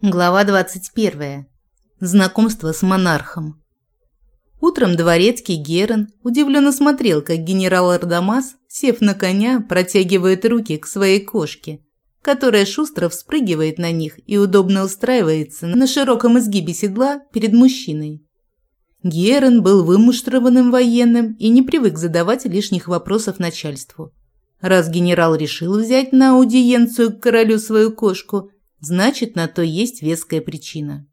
Глава 21. Знакомство с монархом. Утром дворецкий Герон удивленно смотрел, как генерал Ардамас, сев на коня, протягивает руки к своей кошке, которая шустро вспрыгивает на них и удобно устраивается на широком изгибе седла перед мужчиной. Герон был вымуштрованным военным и не привык задавать лишних вопросов начальству. Раз генерал решил взять на аудиенцию к королю свою кошку – Значит, на то есть веская причина.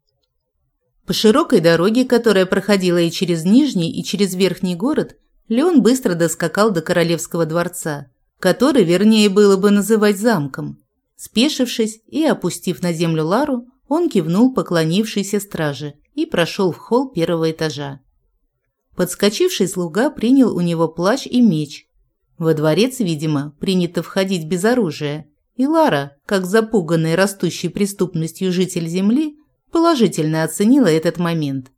По широкой дороге, которая проходила и через Нижний, и через Верхний город, Леон быстро доскакал до Королевского дворца, который, вернее, было бы называть замком. Спешившись и опустив на землю Лару, он кивнул поклонившейся страже и прошел в холл первого этажа. Подскочивший слуга принял у него плащ и меч. Во дворец, видимо, принято входить без оружия, и Лара, как запуганный растущей преступностью житель Земли, положительно оценила этот момент.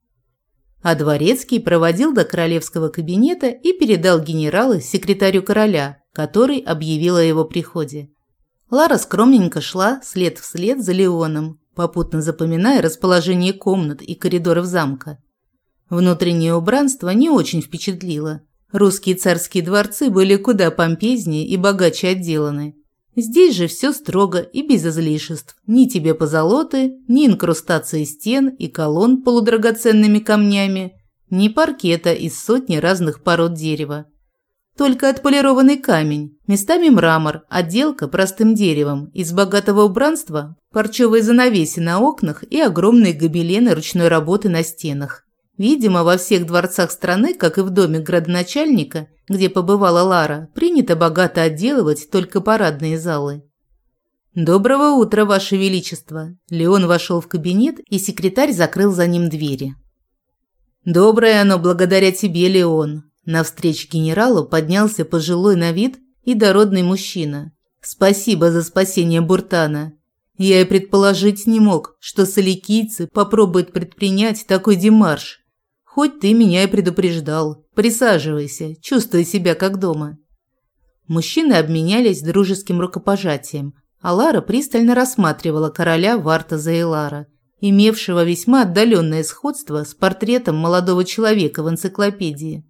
А Дворецкий проводил до королевского кабинета и передал генерала секретарю короля, который объявил о его приходе. Лара скромненько шла след вслед за Леоном, попутно запоминая расположение комнат и коридоров замка. Внутреннее убранство не очень впечатлило. Русские царские дворцы были куда помпезнее и богаче отделаны. Здесь же все строго и без излишеств. Ни тебе позолоты, ни инкрустации стен и колонн полудрагоценными камнями, ни паркета из сотни разных пород дерева. Только отполированный камень, местами мрамор, отделка простым деревом, из богатого убранства, парчевые занавеси на окнах и огромные гобелены ручной работы на стенах. Видимо, во всех дворцах страны, как и в доме градоначальника, где побывала Лара, принято богато отделывать только парадные залы. «Доброго утра, Ваше Величество!» Леон вошел в кабинет, и секретарь закрыл за ним двери. «Доброе оно благодаря тебе, Леон!» Навстречу генералу поднялся пожилой на вид и дородный мужчина. «Спасибо за спасение Буртана. Я и предположить не мог, что соликийцы попробуют предпринять такой демарш. Хоть ты меня и предупреждал. Присаживайся, чувствуй себя как дома». Мужчины обменялись дружеским рукопожатием, а Лара пристально рассматривала короля Варта Заэлара, имевшего весьма отдаленное сходство с портретом молодого человека в энциклопедии.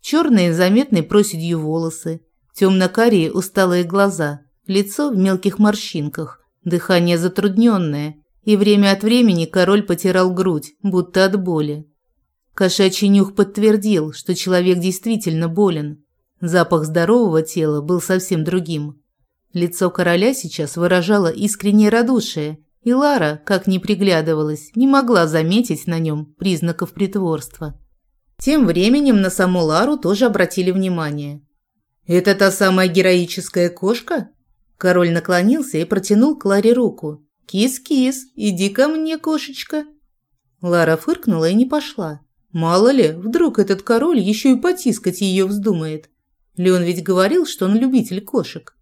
Черные заметные проседью волосы, темно-карие усталые глаза, лицо в мелких морщинках, дыхание затрудненное, и время от времени король потирал грудь, будто от боли. Кошачий нюх подтвердил, что человек действительно болен. Запах здорового тела был совсем другим. Лицо короля сейчас выражало искреннее радушие, и Лара, как ни приглядывалась, не могла заметить на нем признаков притворства. Тем временем на саму Лару тоже обратили внимание. «Это та самая героическая кошка?» Король наклонился и протянул Кларе руку. «Кис-кис, иди ко мне, кошечка!» Лара фыркнула и не пошла. Мало ли, вдруг этот король еще и потискать ее вздумает. Леон ведь говорил, что он любитель кошек.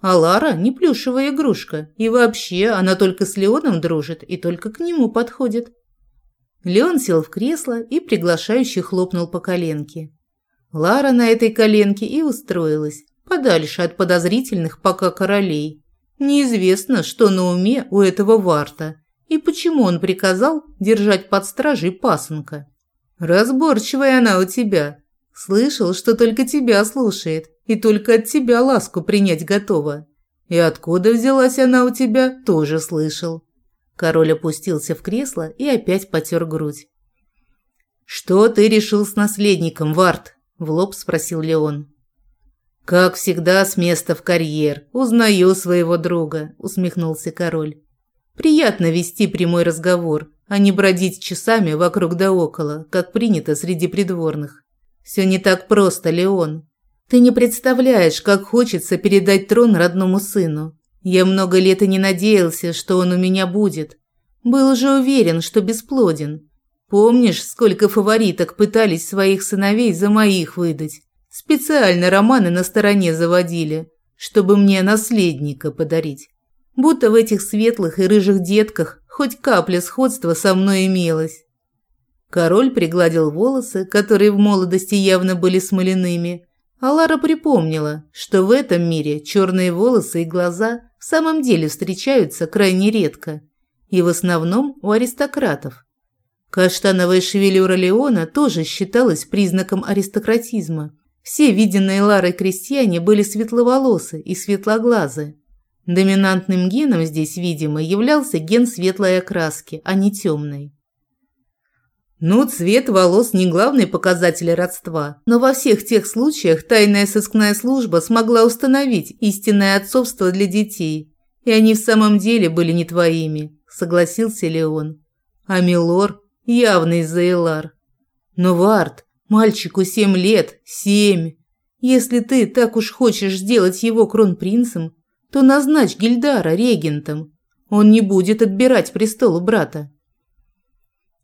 А Лара не плюшевая игрушка, и вообще она только с Леоном дружит и только к нему подходит. Леон сел в кресло и приглашающе хлопнул по коленке. Лара на этой коленке и устроилась, подальше от подозрительных пока королей. Неизвестно, что на уме у этого Варта и почему он приказал держать под стражей пасынка. Разборчивая она у тебя. Слышал, что только тебя слушает и только от тебя ласку принять готова. И откуда взялась она у тебя, тоже слышал. Король опустился в кресло и опять потер грудь. «Что ты решил с наследником, Варт?» – в лоб спросил Леон. «Как всегда, с места в карьер. Узнаю своего друга», – усмехнулся король. «Приятно вести прямой разговор, а не бродить часами вокруг да около, как принято среди придворных. Все не так просто, Леон. Ты не представляешь, как хочется передать трон родному сыну. Я много лет и не надеялся, что он у меня будет. Был же уверен, что бесплоден. Помнишь, сколько фавориток пытались своих сыновей за моих выдать? Специально романы на стороне заводили, чтобы мне наследника подарить. Будто в этих светлых и рыжих детках хоть капля сходства со мной имелась. Король пригладил волосы, которые в молодости явно были смоляными, а Лара припомнила, что в этом мире черные волосы и глаза в самом деле встречаются крайне редко. и в основном у аристократов. Каштановая шевелюра Леона тоже считалась признаком аристократизма. Все виденные Ларой крестьяне были светловолосы и светлоглазые. Доминантным геном здесь, видимо, являлся ген светлой окраски, а не темной. Ну, цвет волос не главный показатель родства, но во всех тех случаях тайная сыскная служба смогла установить истинное отцовство для детей, и они в самом деле были не твоими, согласился Леон. А Милор явно из-за Элар. Но Вард, мальчику семь лет, семь. Если ты так уж хочешь сделать его кронпринцем, то назначь Гильдара регентом. Он не будет отбирать престол у брата.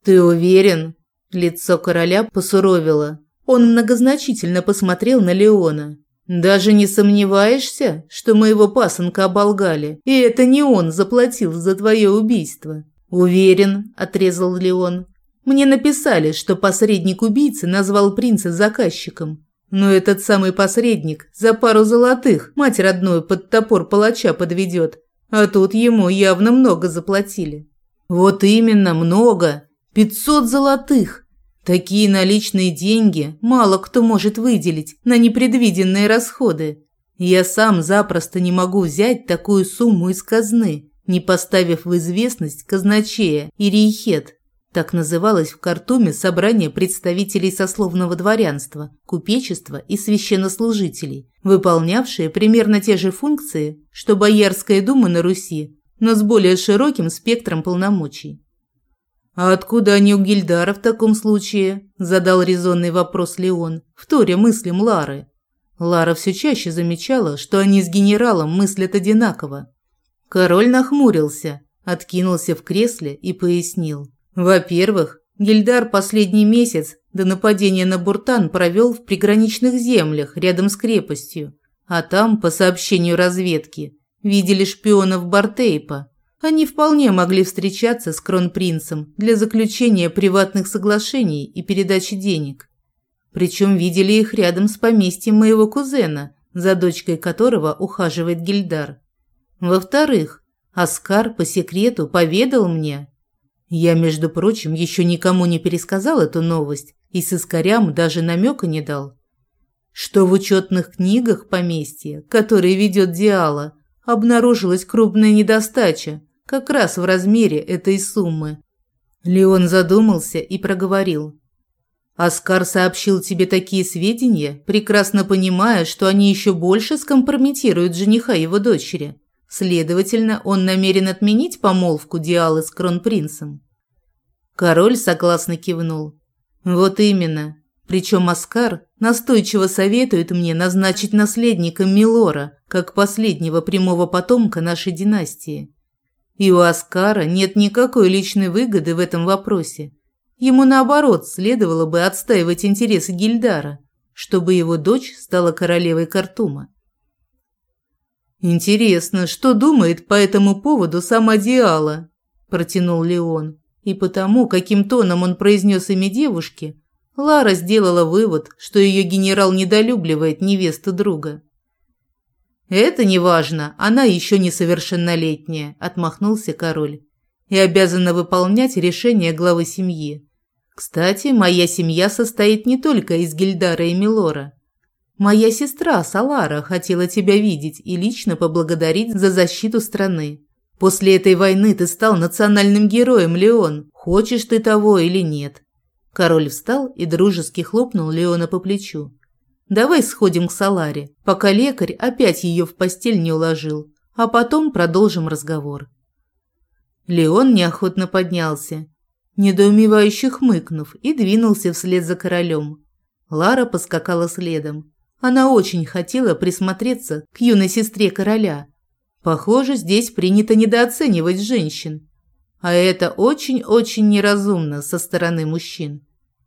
Ты уверен? Лицо короля посуровило. Он многозначительно посмотрел на Леона. Даже не сомневаешься, что моего пасынка оболгали, и это не он заплатил за твое убийство? Уверен, отрезал Леон. Мне написали, что посредник убийцы назвал принца заказчиком. Но этот самый посредник за пару золотых мать родную под топор палача подведет. А тут ему явно много заплатили. Вот именно, много. Пятьсот золотых. Такие наличные деньги мало кто может выделить на непредвиденные расходы. Я сам запросто не могу взять такую сумму из казны, не поставив в известность казначея и рейхет. Так называлось в Картуме собрание представителей сословного дворянства, купечества и священнослужителей, выполнявшие примерно те же функции, что Боярская дума на Руси, но с более широким спектром полномочий. «А откуда они у Гильдара в таком случае?» – задал резонный вопрос Леон, вторя мыслям Лары. Лара все чаще замечала, что они с генералом мыслят одинаково. Король нахмурился, откинулся в кресле и пояснил. Во-первых, Гильдар последний месяц до нападения на Буртан провел в приграничных землях рядом с крепостью, а там, по сообщению разведки, видели шпионов Бартейпа. Они вполне могли встречаться с кронпринцем для заключения приватных соглашений и передачи денег. Причем видели их рядом с поместьем моего кузена, за дочкой которого ухаживает Гильдар. Во-вторых, Оскар по секрету поведал мне, я, между прочим, еще никому не пересказал эту новость и с искорям даже намека не дал. Что в учетных книгах поместья, которые ведет Диала, обнаружилась крупная недостача, как раз в размере этой суммы. Леон задумался и проговорил. «Оскар сообщил тебе такие сведения, прекрасно понимая, что они еще больше скомпрометируют жениха его дочери. Следовательно, он намерен отменить помолвку Диалы с кронпринцем. Король согласно кивнул. Вот именно. Причем Оскар настойчиво советует мне назначить наследником Милора, как последнего прямого потомка нашей династии. И у Оскара нет никакой личной выгоды в этом вопросе. Ему, наоборот, следовало бы отстаивать интересы Гильдара, чтобы его дочь стала королевой Картума. «Интересно, что думает по этому поводу сама Диала?» – протянул Леон. И потому, каким тоном он произнес имя девушки, Лара сделала вывод, что ее генерал недолюбливает невесту друга. «Это не важно, она еще несовершеннолетняя», – отмахнулся король. «И обязана выполнять решение главы семьи. Кстати, моя семья состоит не только из Гильдара и Милора. Моя сестра Салара хотела тебя видеть и лично поблагодарить за защиту страны. После этой войны ты стал национальным героем, Леон. Хочешь ты того или нет?» Король встал и дружески хлопнул Леона по плечу. «Давай сходим к Саларе, пока лекарь опять ее в постель не уложил, а потом продолжим разговор». Леон неохотно поднялся, недоумевающе хмыкнув, и двинулся вслед за королем. Лара поскакала следом. Она очень хотела присмотреться к юной сестре короля. Похоже, здесь принято недооценивать женщин. А это очень-очень неразумно со стороны мужчин.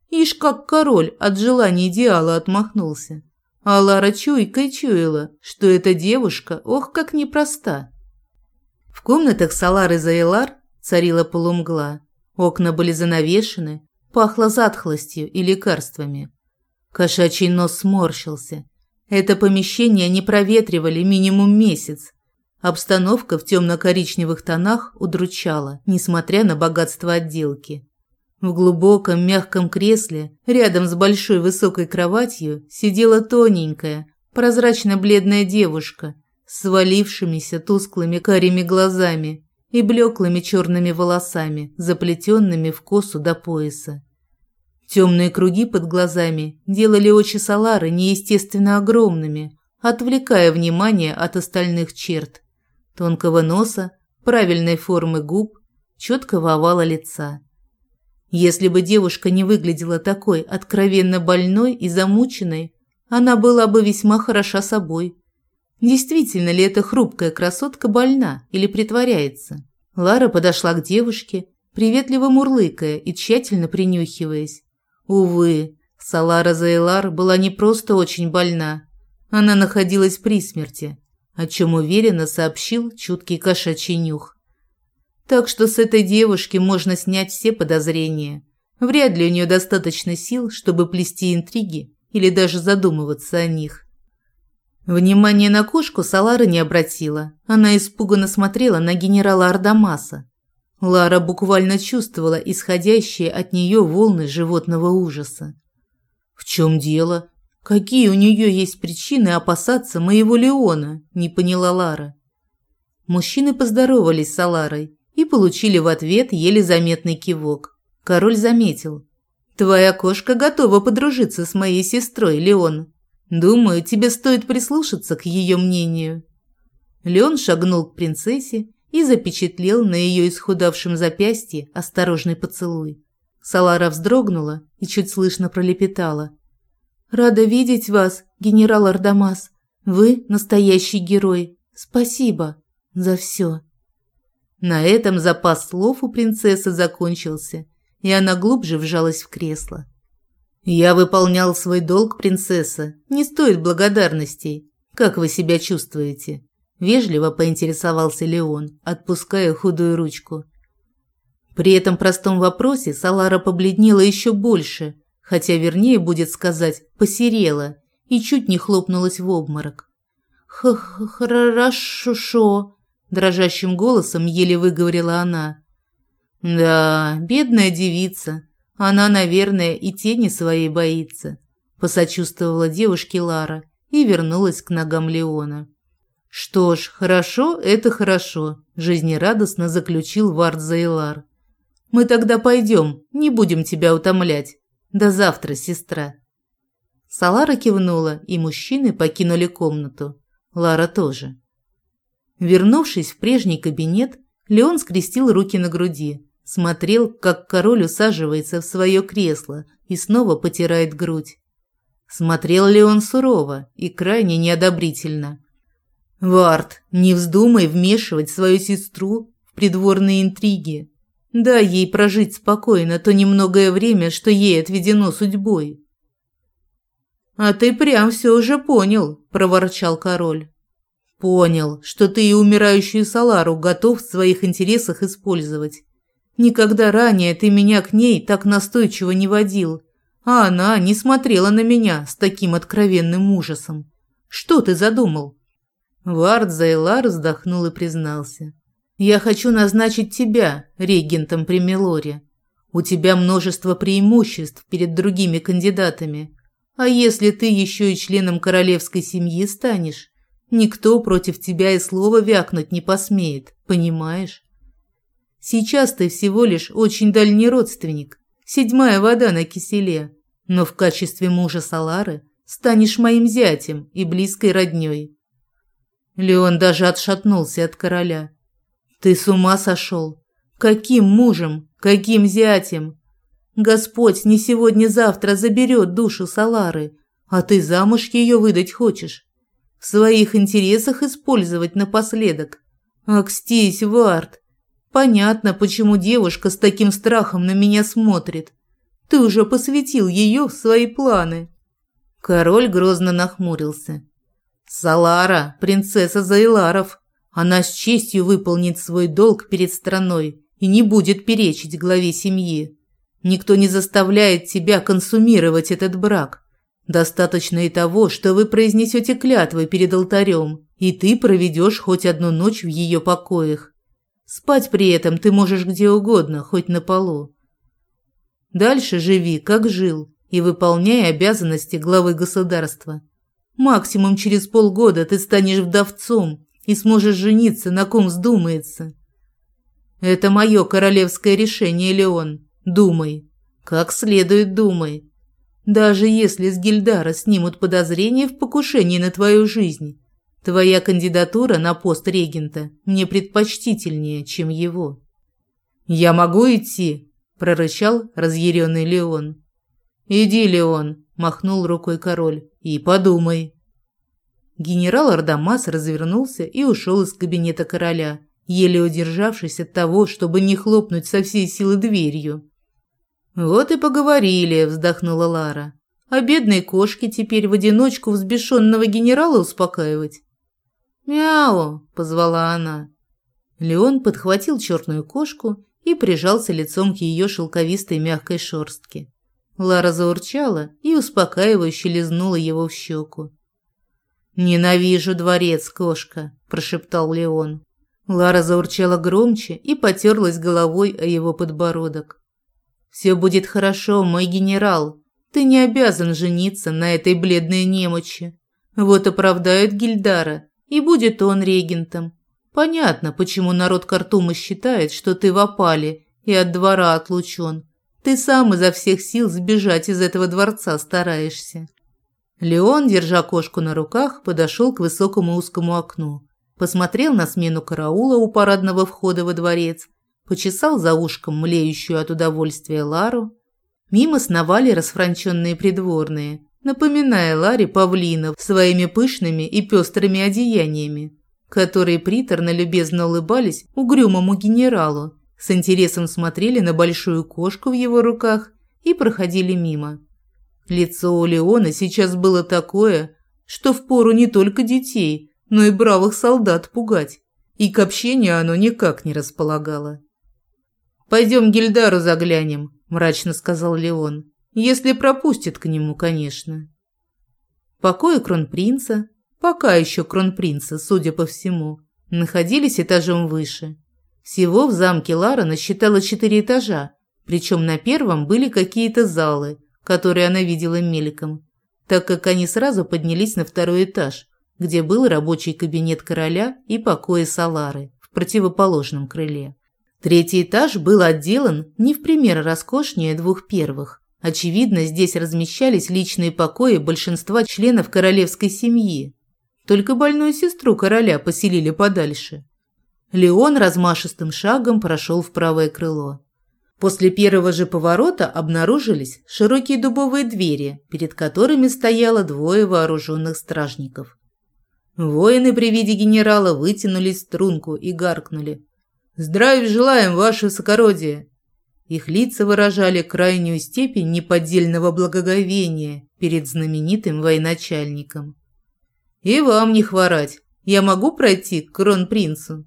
Ишь, как король от желания идеала отмахнулся. А Лара чуйкой чуяла, что эта девушка, ох, как непроста. В комнатах Салары Заэлар царила полумгла. Окна были занавешены, пахло затхлостью и лекарствами. Кошачий нос сморщился. Это помещение не проветривали минимум месяц. Обстановка в темно-коричневых тонах удручала, несмотря на богатство отделки. В глубоком мягком кресле, рядом с большой высокой кроватью, сидела тоненькая, прозрачно-бледная девушка с свалившимися тусклыми карими глазами и блеклыми черными волосами, заплетенными в косу до пояса. Темные круги под глазами делали очи Салары неестественно огромными, отвлекая внимание от остальных черт тонкого носа, правильной формы губ, четкого овала лица. Если бы девушка не выглядела такой откровенно больной и замученной, она была бы весьма хороша собой. Действительно ли эта хрупкая красотка больна или притворяется? Лара подошла к девушке, приветливо мурлыкая и тщательно принюхиваясь. Увы, Салара Зайлар была не просто очень больна. Она находилась при смерти о чем уверенно сообщил чуткий кошачий нюх. Так что с этой девушки можно снять все подозрения. Вряд ли у нее достаточно сил, чтобы плести интриги или даже задумываться о них. Внимание на кошку Салара не обратила. Она испуганно смотрела на генерала Ардамаса. Лара буквально чувствовала исходящие от нее волны животного ужаса. «В чем дело?» Какие у нее есть причины опасаться моего Леона, не поняла Лара. Мужчины поздоровались с Аларой и получили в ответ еле заметный кивок. Король заметил. «Твоя кошка готова подружиться с моей сестрой, Леон. Думаю, тебе стоит прислушаться к ее мнению». Леон шагнул к принцессе и запечатлел на ее исхудавшем запястье осторожный поцелуй. Салара вздрогнула и чуть слышно пролепетала – Рада видеть вас, генерал Ардамас. Вы настоящий герой. Спасибо за все. На этом запас слов у принцессы закончился, и она глубже вжалась в кресло. Я выполнял свой долг, принцесса. Не стоит благодарностей. Как вы себя чувствуете? Вежливо поинтересовался Леон, отпуская худую ручку. При этом простом вопросе Салара побледнела еще больше, хотя вернее будет сказать посерела и чуть не хлопнулась в обморок. «Хорошо», – дрожащим голосом еле выговорила она. «Да, бедная девица. Она, наверное, и тени своей боится», – посочувствовала девушке Лара и вернулась к ногам Леона. «Что ж, хорошо, это хорошо», – жизнерадостно заключил Вард Зайлар. «Мы тогда пойдем, не будем тебя утомлять. До завтра, сестра. Салара кивнула, и мужчины покинули комнату. Лара тоже. Вернувшись в прежний кабинет, Леон скрестил руки на груди, смотрел, как король усаживается в свое кресло и снова потирает грудь. Смотрел Леон сурово и крайне неодобрительно. «Вард, не вздумай вмешивать свою сестру в придворные интриги. Дай ей прожить спокойно то немногое время, что ей отведено судьбой. А ты прям все уже понял, проворчал король. Понял, что ты и умирающую Салару готов в своих интересах использовать. Никогда ранее ты меня к ней так настойчиво не водил, а она не смотрела на меня с таким откровенным ужасом. Что ты задумал? Вард Зайлар вздохнул и признался. Я хочу назначить тебя регентом при Мелоре. У тебя множество преимуществ перед другими кандидатами. А если ты еще и членом королевской семьи станешь, никто против тебя и слова вякнуть не посмеет, понимаешь? Сейчас ты всего лишь очень дальний родственник, седьмая вода на киселе, но в качестве мужа Салары станешь моим зятем и близкой роднёй. Леон даже отшатнулся от короля – ты с ума сошел? Каким мужем? Каким зятем? Господь не сегодня-завтра заберет душу Салары, а ты замуж ее выдать хочешь. В своих интересах использовать напоследок. Акстись, Вард. Понятно, почему девушка с таким страхом на меня смотрит. Ты уже посвятил ее в свои планы. Король грозно нахмурился. Салара, принцесса Зайларов, она с честью выполнит свой долг перед страной и не будет перечить главе семьи. Никто не заставляет тебя консумировать этот брак. Достаточно и того, что вы произнесете клятвы перед алтарем и ты проведешь хоть одну ночь в ее покоях. Спать при этом ты можешь где угодно, хоть на полу. Дальше живи, как жил, и выполняй обязанности главы государства. Максимум через полгода ты станешь вдовцом и сможешь жениться на ком вздумается. Это мое королевское решение, Леон. Думай. Как следует думай. Даже если с Гильдара снимут подозрения в покушении на твою жизнь, твоя кандидатура на пост регента мне предпочтительнее, чем его. «Я могу идти?» – прорычал разъяренный Леон. «Иди, Леон», – махнул рукой король, – «и подумай». Генерал Ардамас развернулся и ушел из кабинета короля, еле удержавшись от того, чтобы не хлопнуть со всей силы дверью. «Вот и поговорили», – вздохнула Лара. «А бедной кошке теперь в одиночку взбешенного генерала успокаивать?» «Мяу!» – позвала она. Леон подхватил черную кошку и прижался лицом к ее шелковистой мягкой шерстке. Лара заурчала и успокаивающе лизнула его в щеку. «Ненавижу дворец, кошка», – прошептал Леон. Лара заурчала громче и потерлась головой о его подбородок. «Все будет хорошо, мой генерал. Ты не обязан жениться на этой бледной немочи. Вот оправдают Гильдара, и будет он регентом. Понятно, почему народ Картума считает, что ты в опале и от двора отлучен. Ты сам изо всех сил сбежать из этого дворца стараешься». Леон, держа кошку на руках, подошел к высокому узкому окну. Посмотрел на смену караула у парадного входа во дворец, почесал за ушком млеющую от удовольствия Лару. Мимо сновали расфранченные придворные, напоминая Ларе павлинов своими пышными и пестрыми одеяниями, которые приторно-любезно улыбались угрюмому генералу, с интересом смотрели на большую кошку в его руках и проходили мимо. Лицо у Леона сейчас было такое, что впору не только детей, но и бравых солдат пугать, и к общению оно никак не располагало. «Пойдем Гильдару заглянем», – мрачно сказал Леон. «Если пропустит к нему, конечно». Покои кронпринца, пока еще кронпринца, судя по всему, находились этажом выше. Всего в замке Лара насчитала четыре этажа, причем на первом были какие-то залы, которые она видела мельком, так как они сразу поднялись на второй этаж, где был рабочий кабинет короля и покои Салары в противоположном крыле. Третий этаж был отделан не в пример роскошнее двух первых. Очевидно, здесь размещались личные покои большинства членов королевской семьи. Только больную сестру короля поселили подальше. Леон размашистым шагом прошел в правое крыло. После первого же поворота обнаружились широкие дубовые двери, перед которыми стояло двое вооруженных стражников. Воины при виде генерала вытянулись в струнку и гаркнули. «Здравия желаем, ваше высокородие!» Их лица выражали крайнюю степень неподдельного благоговения перед знаменитым военачальником. «И вам не хворать. Я могу пройти к кронпринцу?»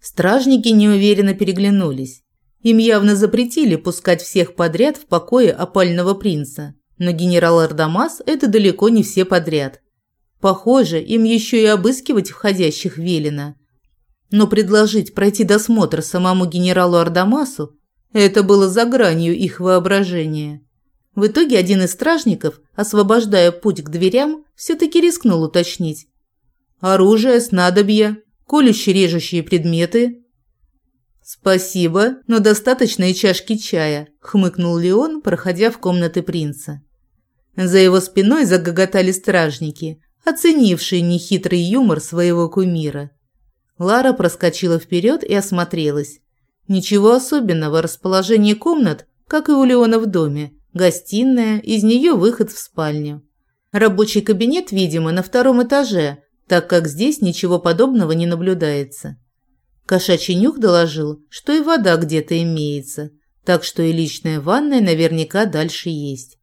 Стражники неуверенно переглянулись. Им явно запретили пускать всех подряд в покое опального принца. Но генерал Ардамас – это далеко не все подряд. Похоже, им еще и обыскивать входящих велено. Но предложить пройти досмотр самому генералу Ардамасу – это было за гранью их воображения. В итоге один из стражников, освобождая путь к дверям, все-таки рискнул уточнить. «Оружие, снадобья, колющие-режущие предметы «Спасибо, но достаточно и чашки чая», – хмыкнул Леон, проходя в комнаты принца. За его спиной загоготали стражники, оценившие нехитрый юмор своего кумира. Лара проскочила вперед и осмотрелась. Ничего особенного, расположение комнат, как и у Леона в доме. Гостиная, из нее выход в спальню. Рабочий кабинет, видимо, на втором этаже, так как здесь ничего подобного не наблюдается. Кошачий нюх доложил, что и вода где-то имеется, так что и личная ванная наверняка дальше есть.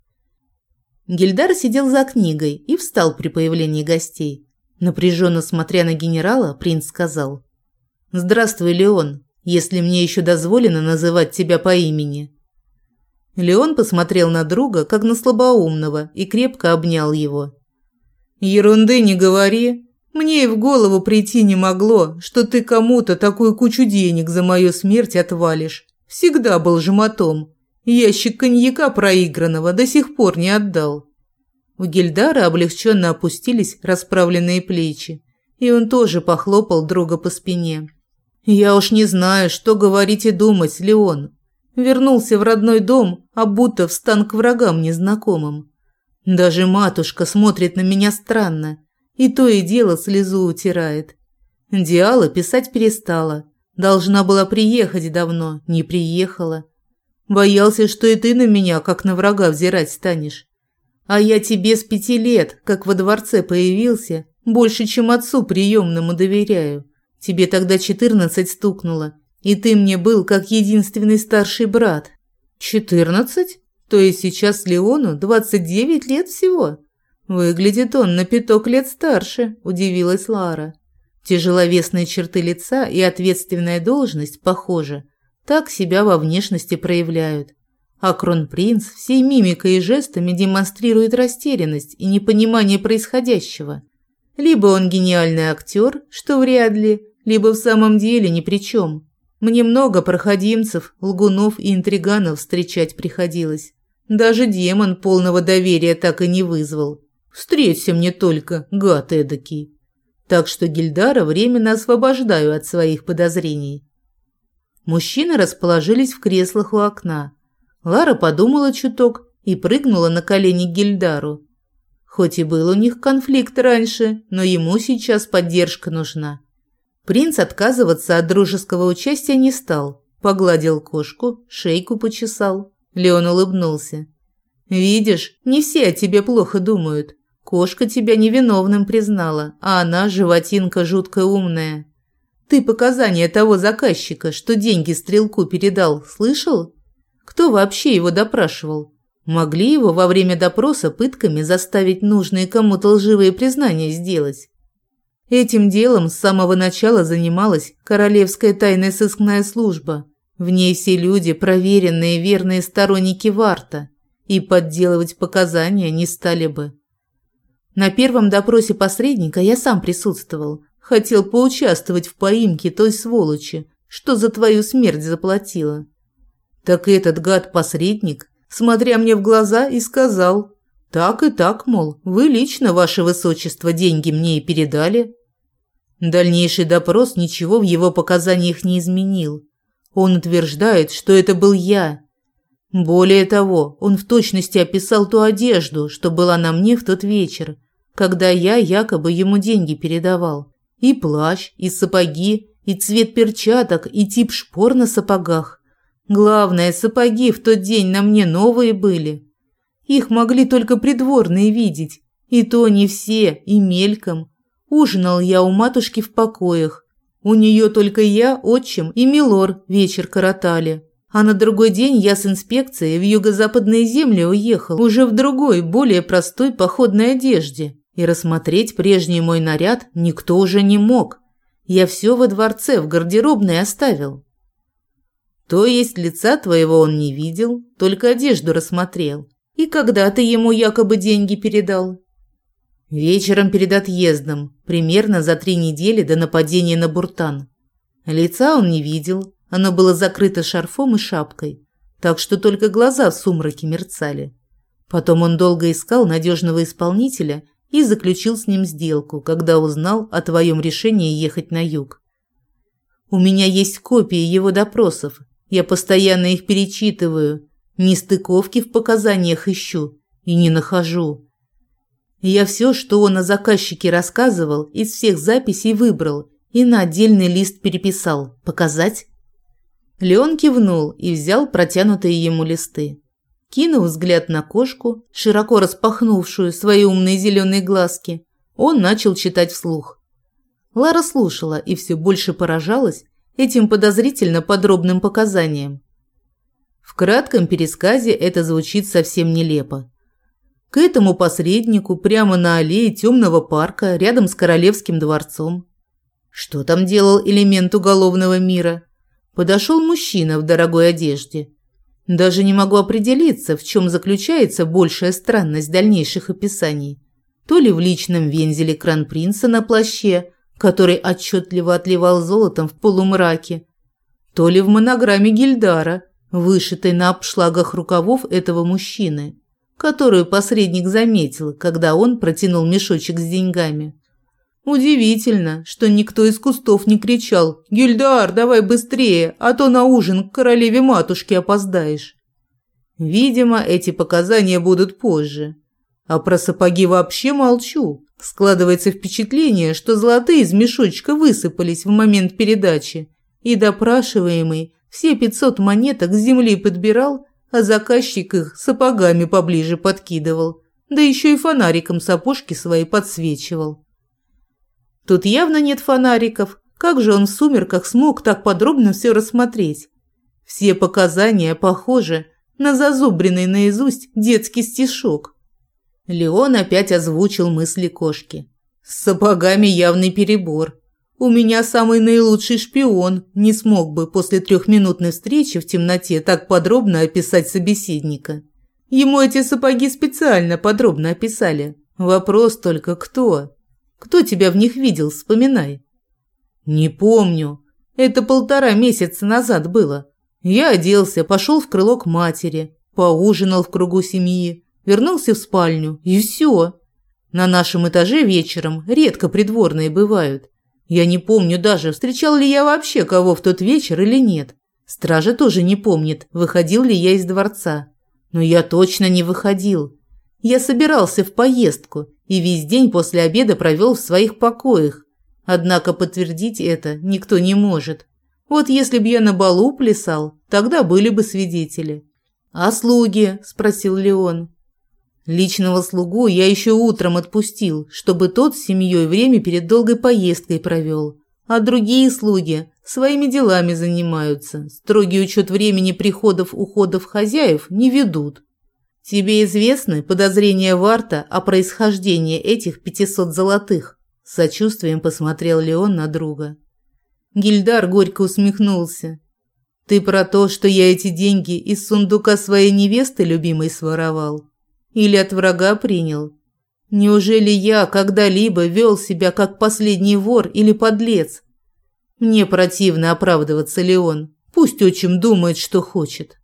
Гильдар сидел за книгой и встал при появлении гостей. Напряженно смотря на генерала, принц сказал. «Здравствуй, Леон, если мне еще дозволено называть тебя по имени». Леон посмотрел на друга, как на слабоумного, и крепко обнял его. «Ерунды не говори. Мне и в голову прийти не могло, что ты кому-то такую кучу денег за мою смерть отвалишь. Всегда был жмотом. Ящик коньяка проигранного до сих пор не отдал. У Гильдара облегченно опустились расправленные плечи, и он тоже похлопал друга по спине. «Я уж не знаю, что говорить и думать, Леон. Вернулся в родной дом, а будто в стан к врагам незнакомым. Даже матушка смотрит на меня странно, и то и дело слезу утирает. Диала писать перестала. Должна была приехать давно, не приехала. Боялся, что и ты на меня, как на врага, взирать станешь. А я тебе с пяти лет, как во дворце появился, больше, чем отцу приемному доверяю. Тебе тогда четырнадцать стукнуло, и ты мне был как единственный старший брат. Четырнадцать? То есть сейчас Леону двадцать девять лет всего? Выглядит он на пяток лет старше, удивилась Лара. Тяжеловесные черты лица и ответственная должность, похоже, так себя во внешности проявляют. А кронпринц всей мимикой и жестами демонстрирует растерянность и непонимание происходящего. Либо он гениальный актер, что вряд ли, либо в самом деле ни при чем. Мне много проходимцев, лгунов и интриганов встречать приходилось. Даже демон полного доверия так и не вызвал. Встреться мне только, гад эдакий. Так что Гильдара временно освобождаю от своих подозрений. Мужчины расположились в креслах у окна. Лара подумала чуток и прыгнула на колени к Гильдару. Хоть и был у них конфликт раньше, но ему сейчас поддержка нужна. Принц отказываться от дружеского участия не стал. Погладил кошку, шейку почесал. Леон улыбнулся. «Видишь, не все о тебе плохо думают. Кошка тебя невиновным признала, а она животинка жутко умная. Ты показания того заказчика, что деньги стрелку передал, слышал? Кто вообще его допрашивал? Могли его во время допроса пытками заставить нужные кому-то лживые признания сделать? Этим делом с самого начала занималась Королевская тайная сыскная служба. В ней все люди проверенные верные сторонники Варта, и подделывать показания не стали бы. На первом допросе посредника я сам присутствовал, хотел поучаствовать в поимке той сволочи, что за твою смерть заплатила. Так этот гад-посредник, смотря мне в глаза, и сказал, так и так, мол, вы лично, ваше высочество, деньги мне и передали. Дальнейший допрос ничего в его показаниях не изменил. Он утверждает, что это был я. Более того, он в точности описал ту одежду, что была на мне в тот вечер, когда я якобы ему деньги передавал. И плащ, и сапоги, и цвет перчаток, и тип шпор на сапогах. Главное, сапоги в тот день на мне новые были. Их могли только придворные видеть, и то не все, и мельком. Ужинал я у матушки в покоях. У нее только я, отчим и милор вечер коротали. А на другой день я с инспекцией в юго-западные земли уехал, уже в другой, более простой походной одежде. И рассмотреть прежний мой наряд никто уже не мог. Я все во дворце в гардеробной оставил. То есть лица твоего он не видел, только одежду рассмотрел. И когда ты ему якобы деньги передал? Вечером перед отъездом, примерно за три недели до нападения на Буртан. Лица он не видел, оно было закрыто шарфом и шапкой, так что только глаза в сумраке мерцали. Потом он долго искал надежного исполнителя и заключил с ним сделку, когда узнал о твоем решении ехать на юг. У меня есть копии его допросов, я постоянно их перечитываю, нестыковки в показаниях ищу и не нахожу. Я все, что он о заказчике рассказывал, из всех записей выбрал и на отдельный лист переписал. Показать? Леон кивнул и взял протянутые ему листы. Кинув взгляд на кошку, широко распахнувшую свои умные зеленые глазки, он начал читать вслух. Лара слушала и все больше поражалась, этим подозрительно подробным показаниям. В кратком пересказе это звучит совсем нелепо. К этому посреднику прямо на аллее темного парка рядом с королевским дворцом. Что там делал элемент уголовного мира? Подошел мужчина в дорогой одежде. Даже не могу определиться, в чем заключается большая странность дальнейших описаний. то ли в личном вензеле кронпринца на плаще, который отчетливо отливал золотом в полумраке, то ли в монограмме Гильдара, вышитой на обшлагах рукавов этого мужчины, которую посредник заметил, когда он протянул мешочек с деньгами. Удивительно, что никто из кустов не кричал «Гильдар, давай быстрее, а то на ужин к королеве-матушке опоздаешь». Видимо, эти показания будут позже. А про сапоги вообще молчу. Складывается впечатление, что золотые из мешочка высыпались в момент передачи, и допрашиваемый все 500 монеток с земли подбирал, а заказчик их сапогами поближе подкидывал, да еще и фонариком сапожки свои подсвечивал. Тут явно нет фонариков, как же он в сумерках смог так подробно все рассмотреть? Все показания похожи на зазубренный наизусть детский стишок. Леон опять озвучил мысли кошки. С сапогами явный перебор. У меня самый наилучший шпион не смог бы после трехминутной встречи в темноте так подробно описать собеседника. Ему эти сапоги специально подробно описали. Вопрос только кто? Кто тебя в них видел, вспоминай. Не помню. Это полтора месяца назад было. Я оделся, пошел в крыло к матери, поужинал в кругу семьи, вернулся в спальню, и все. На нашем этаже вечером редко придворные бывают. Я не помню даже, встречал ли я вообще кого в тот вечер или нет. Стража тоже не помнит, выходил ли я из дворца. Но я точно не выходил. Я собирался в поездку и весь день после обеда провел в своих покоях. Однако подтвердить это никто не может. Вот если б я на балу плясал, тогда были бы свидетели. «А слуги?» – спросил Леон. Личного слугу я еще утром отпустил, чтобы тот с семьей время перед долгой поездкой провел. А другие слуги своими делами занимаются. Строгий учет времени приходов-уходов хозяев не ведут. Тебе известны подозрения Варта о происхождении этих пятисот золотых? С сочувствием посмотрел Леон на друга. Гильдар горько усмехнулся. Ты про то, что я эти деньги из сундука своей невесты любимой своровал? Или от врага принял? Неужели я когда-либо вел себя как последний вор или подлец? Мне противно оправдываться, Леон. Пусть отчим думает, что хочет.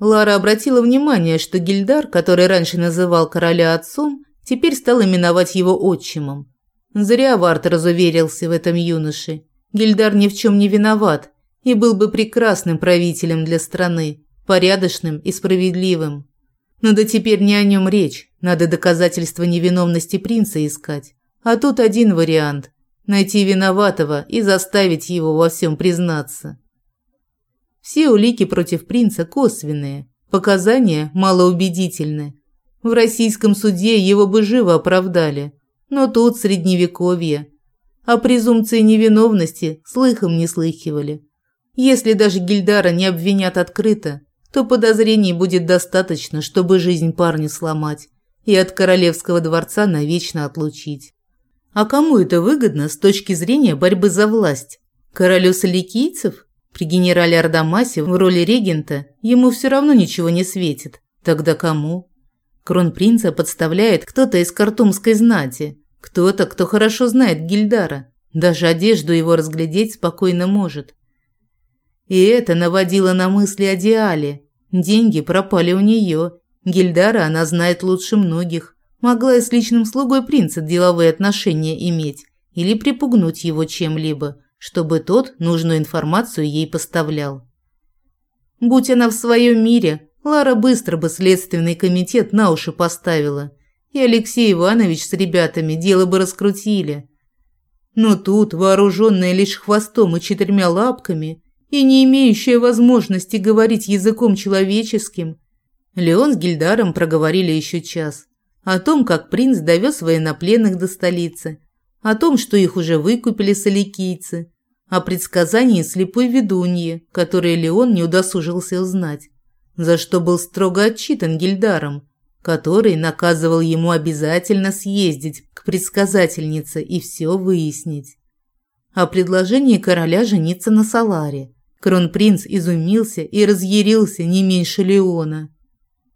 Лара обратила внимание, что Гильдар, который раньше называл короля отцом, теперь стал именовать его отчимом. Зря Варт разуверился в этом юноше. Гильдар ни в чем не виноват и был бы прекрасным правителем для страны, порядочным и справедливым. Но да теперь не о нем речь. Надо доказательства невиновности принца искать. А тут один вариант – найти виноватого и заставить его во всем признаться. Все улики против принца косвенные, показания малоубедительны. В российском суде его бы живо оправдали, но тут средневековье. О презумпции невиновности слыхом не слыхивали. Если даже Гильдара не обвинят открыто, то подозрений будет достаточно, чтобы жизнь парню сломать и от королевского дворца навечно отлучить. А кому это выгодно с точки зрения борьбы за власть? Королю соликийцев? При генерале Ардамасе в роли регента ему все равно ничего не светит. Тогда кому? Кронпринца подставляет кто-то из картумской знати, кто-то, кто хорошо знает Гильдара. Даже одежду его разглядеть спокойно может. И это наводило на мысли о Диале. Деньги пропали у нее. Гильдара она знает лучше многих. Могла и с личным слугой принца деловые отношения иметь или припугнуть его чем-либо, чтобы тот нужную информацию ей поставлял. Будь она в своем мире, Лара быстро бы следственный комитет на уши поставила, и Алексей Иванович с ребятами дело бы раскрутили. Но тут, вооруженная лишь хвостом и четырьмя лапками, и не имеющая возможности говорить языком человеческим. Леон с Гильдаром проговорили еще час. О том, как принц довез военнопленных до столицы, о том, что их уже выкупили соликийцы, о предсказании слепой ведуньи, которое Леон не удосужился узнать, за что был строго отчитан Гильдаром, который наказывал ему обязательно съездить к предсказательнице и все выяснить. О предложении короля жениться на Саларе – Кронпринц изумился и разъярился не меньше Леона.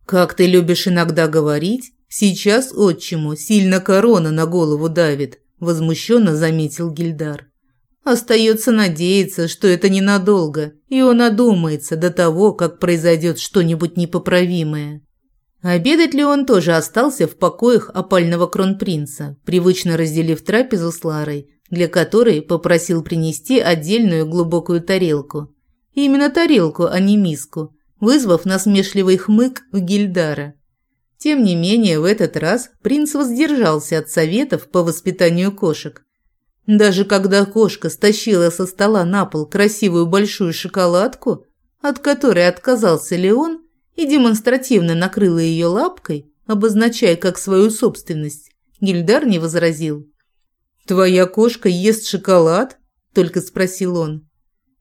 «Как ты любишь иногда говорить, Сейчас отчиму сильно корона на голову давит, возмущенно заметил Гильдар. Остается надеяться, что это ненадолго, и он одумается до того, как произойдет что-нибудь непоправимое. Обедать ли он тоже остался в покоях опального кронпринца, привычно разделив трапезу с Ларой, для которой попросил принести отдельную глубокую тарелку. Именно тарелку, а не миску, вызвав насмешливый хмык у Гильдара. Тем не менее, в этот раз принц воздержался от советов по воспитанию кошек. Даже когда кошка стащила со стола на пол красивую большую шоколадку, от которой отказался Леон, и демонстративно накрыла ее лапкой, обозначая как свою собственность, Гильдар не возразил. «Твоя кошка ест шоколад?» – только спросил он.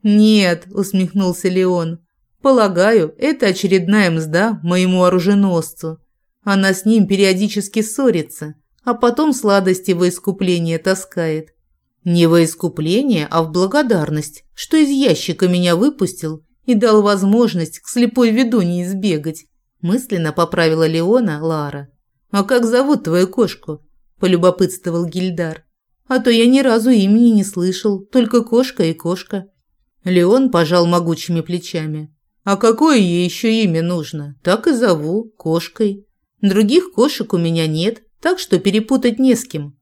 «Нет», – усмехнулся Леон. «Полагаю, это очередная мзда моему оруженосцу. Она с ним периодически ссорится, а потом сладости во искупление таскает. Не во искупление, а в благодарность, что из ящика меня выпустил и дал возможность к слепой ведуньи сбегать. Мысленно поправила Леона Лара. «А как зовут твою кошку?» – полюбопытствовал Гильдар. «А то я ни разу имени не слышал, только кошка и кошка». Леон пожал могучими плечами. «А какое ей еще имя нужно? Так и зову, кошкой. Других кошек у меня нет, так что перепутать не с кем».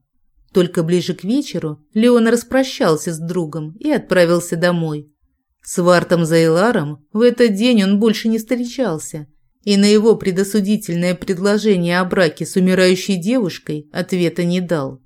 Только ближе к вечеру Леон распрощался с другом и отправился домой. С Вартом Зайларом в этот день он больше не встречался, и на его предосудительное предложение о браке с умирающей девушкой ответа не дал.